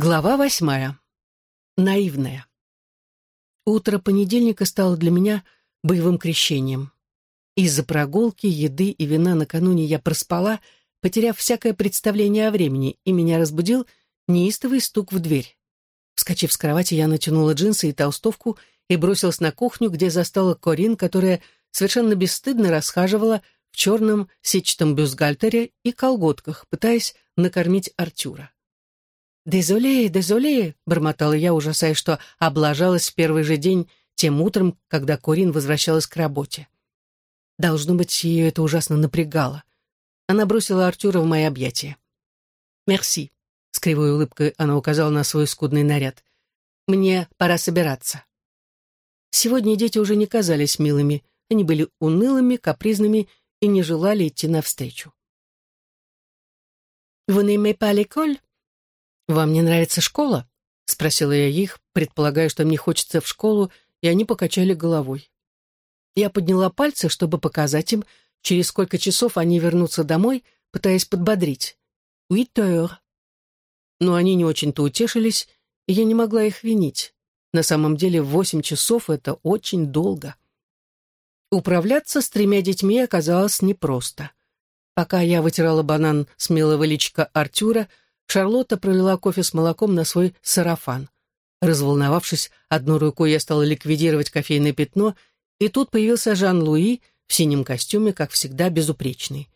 Глава восьмая. Наивная. Утро понедельника стало для меня боевым крещением. Из-за прогулки, еды и вина накануне я проспала, потеряв всякое представление о времени, и меня разбудил неистовый стук в дверь. Вскочив с кровати, я натянула джинсы и толстовку и бросилась на кухню, где застала Корин, которая совершенно бесстыдно расхаживала в черном сетчатом бюстгальтере и колготках, пытаясь накормить Артюра. «Дезоле, дезоле!» — бормотала я, ужасаясь, что облажалась в первый же день, тем утром, когда Корин возвращалась к работе. Должно быть, ее это ужасно напрягало. Она бросила Артура в мои объятия. «Мерси», — с кривой улыбкой она указала на свой скудный наряд. «Мне пора собираться». Сегодня дети уже не казались милыми, они были унылыми, капризными и не желали идти навстречу. «Vous n'aimez pas l'école?» «Вам не нравится школа?» — спросила я их, предполагая, что мне хочется в школу, и они покачали головой. Я подняла пальцы, чтобы показать им, через сколько часов они вернутся домой, пытаясь подбодрить. «Уитер». Но они не очень-то утешились, и я не могла их винить. На самом деле восемь часов — это очень долго. Управляться с тремя детьми оказалось непросто. Пока я вытирала банан с милого личика Артюра, Шарлотта пролила кофе с молоком на свой сарафан. Разволновавшись, одной рукой я стала ликвидировать кофейное пятно, и тут появился Жан-Луи в синем костюме, как всегда, безупречный.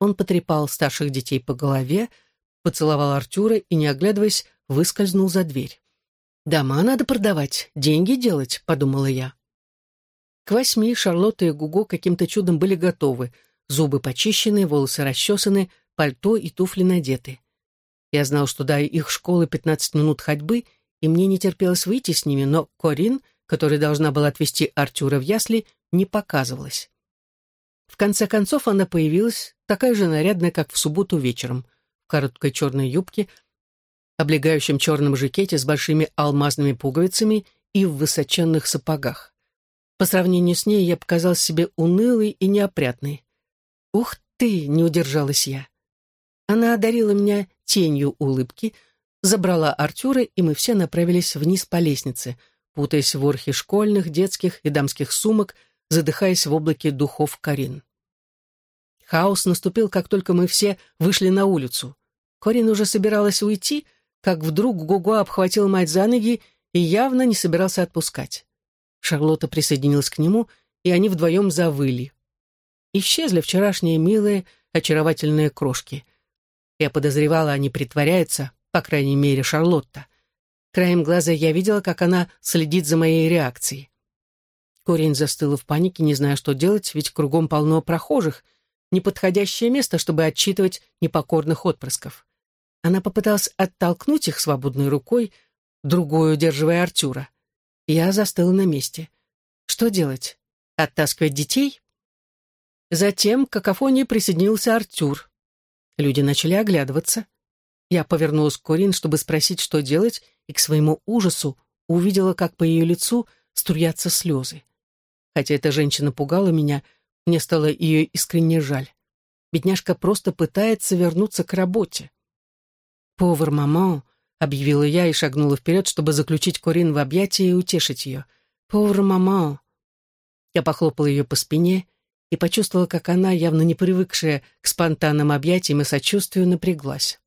Он потрепал старших детей по голове, поцеловал Артюра и, не оглядываясь, выскользнул за дверь. «Дома надо продавать, деньги делать», — подумала я. К восьми Шарлотта и Гуго каким-то чудом были готовы. Зубы почищены, волосы расчесаны, пальто и туфли надеты. Я знал, что до их школы 15 минут ходьбы, и мне не терпелось выйти с ними, но Корин, которая должна была отвезти Артюра в ясли, не показывалась. В конце концов она появилась, такая же нарядная, как в субботу вечером, в короткой черной юбке, облегающем черном жакете с большими алмазными пуговицами и в высоченных сапогах. По сравнению с ней я показалась себе унылой и неопрятной. «Ух ты!» — не удержалась я. Она одарила меня тенью улыбки, забрала Артюра, и мы все направились вниз по лестнице, путаясь в ворхе школьных, детских и дамских сумок, задыхаясь в облаке духов Карин. Хаос наступил, как только мы все вышли на улицу. Корин уже собиралась уйти, как вдруг Гуго обхватил мать за ноги и явно не собирался отпускать. Шарлотта присоединилась к нему, и они вдвоем завыли. Исчезли вчерашние милые, очаровательные крошки — я подозревала, они притворяются, по крайней мере, Шарлотта. Краем глаза я видела, как она следит за моей реакцией. Корень застыла в панике, не зная, что делать, ведь кругом полно прохожих, неподходящее место, чтобы отчитывать непокорных отпрысков. Она попыталась оттолкнуть их свободной рукой, другой удерживая Артюра. Я застыла на месте. Что делать? Оттаскивать детей? Затем к какофонии присоединился Артюр. Люди начали оглядываться. Я повернулась к Корин, чтобы спросить, что делать, и к своему ужасу увидела, как по ее лицу струятся слезы. Хотя эта женщина пугала меня, мне стало ее искренне жаль. Бедняжка просто пытается вернуться к работе. «Повар мама», — объявила я и шагнула вперед, чтобы заключить Корин в объятия и утешить ее. «Повар мама». Я похлопала ее по спине и почувствовала, как она, явно не привыкшая к спонтанным объятиям и сочувствию, напряглась.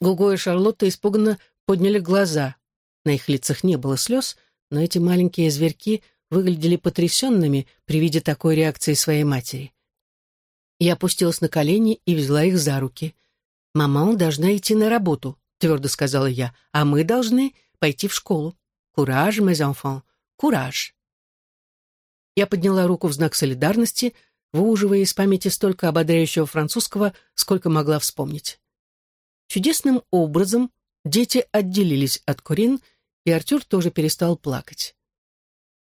Гуго и Шарлотта испуганно подняли глаза. На их лицах не было слез, но эти маленькие зверьки выглядели потрясенными при виде такой реакции своей матери. Я опустилась на колени и взяла их за руки. «Мама должна идти на работу», — твердо сказала я, «а мы должны пойти в школу. Кураж, mes enfants, кураж». Я подняла руку в знак солидарности, выуживая из памяти столько ободряющего французского, сколько могла вспомнить. Чудесным образом дети отделились от Корин, и Артюр тоже перестал плакать.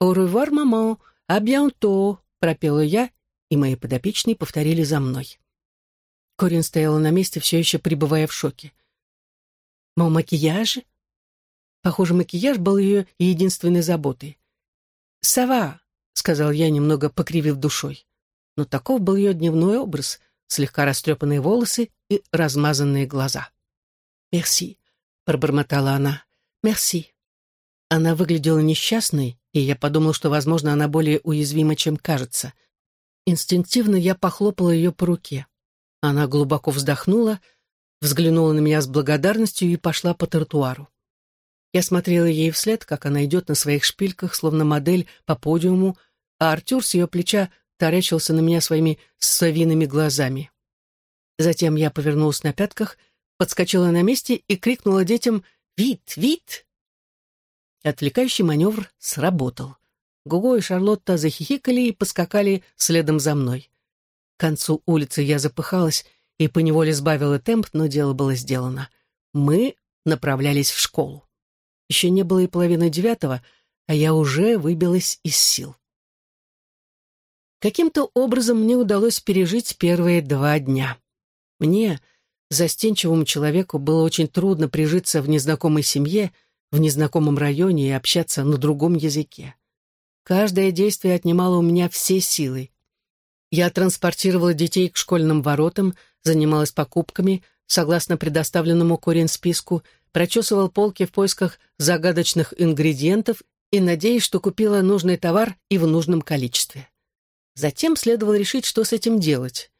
«Au revoir, maman, à bientôt», — пропела я, и мои подопечные повторили за мной. Корин стояла на месте, все еще пребывая в шоке. «Мой макияж?» Похоже, макияж был ее единственной заботой. «Сава, сказал я, немного покривив душой. Но таков был ее дневной образ, слегка растрепанные волосы и размазанные глаза. «Мерси. пробормотала она. «Мерси». Она выглядела несчастной, и я подумал, что, возможно, она более уязвима, чем кажется. Инстинктивно я похлопала ее по руке. Она глубоко вздохнула, взглянула на меня с благодарностью и пошла по тротуару. Я смотрела ей вслед, как она идет на своих шпильках, словно модель по подиуму, а Артюр с ее плеча таращился на меня своими совиными глазами. Затем я повернулась на пятках, подскочила на месте и крикнула детям «Вид! Вид!». Отвлекающий маневр сработал. Гуго и Шарлотта захихикали и поскакали следом за мной. К концу улицы я запыхалась и поневоле сбавила темп, но дело было сделано. Мы направлялись в школу. Еще не было и половины девятого, а я уже выбилась из сил. Каким-то образом мне удалось пережить первые два дня. Мне, застенчивому человеку, было очень трудно прижиться в незнакомой семье, в незнакомом районе и общаться на другом языке. Каждое действие отнимало у меня все силы. Я транспортировала детей к школьным воротам, занималась покупками, согласно предоставленному Корин списку, прочесывал полки в поисках загадочных ингредиентов и надеясь, что купила нужный товар и в нужном количестве. Затем следовало решить, что с этим делать.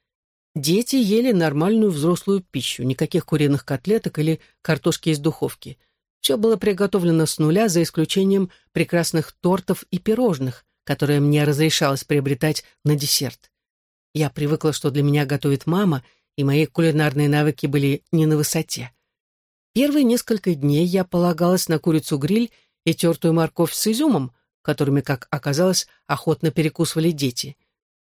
Дети ели нормальную взрослую пищу, никаких куриных котлеток или картошки из духовки. Все было приготовлено с нуля, за исключением прекрасных тортов и пирожных, которые мне разрешалось приобретать на десерт. Я привыкла, что для меня готовит мама, и мои кулинарные навыки были не на высоте. Первые несколько дней я полагалась на курицу-гриль и тертую морковь с изюмом, которыми, как оказалось, охотно перекусывали дети.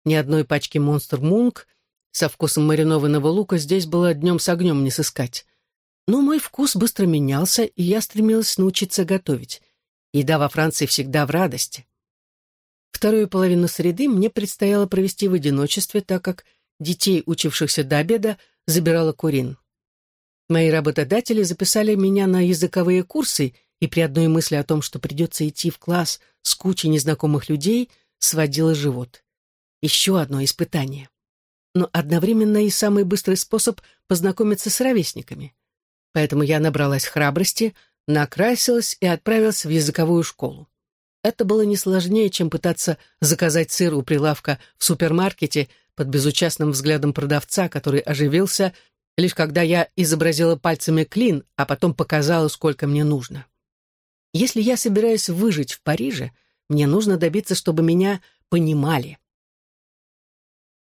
Ни одной пачки «Монстр Мунк» со вкусом маринованного лука здесь было днем с огнем не сыскать. Но мой вкус быстро менялся, и я стремилась научиться готовить. Еда во Франции всегда в радости. Вторую половину среды мне предстояло провести в одиночестве, так как детей, учившихся до обеда, забирала Курин. Мои работодатели записали меня на языковые курсы, и при одной мысли о том, что придется идти в класс с кучей незнакомых людей, сводило живот. Еще одно испытание. Но одновременно и самый быстрый способ познакомиться с ровесниками. Поэтому я набралась храбрости, накрасилась и отправилась в языковую школу. Это было не сложнее, чем пытаться заказать сыр у прилавка в супермаркете под безучастным взглядом продавца, который оживился, лишь когда я изобразила пальцами клин, а потом показала, сколько мне нужно. Если я собираюсь выжить в Париже, мне нужно добиться, чтобы меня понимали.